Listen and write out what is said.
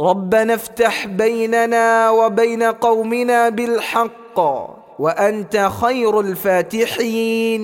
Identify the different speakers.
Speaker 1: ربنا افتح بيننا وبين قومنا بالحق وأنت خير الفاتحين.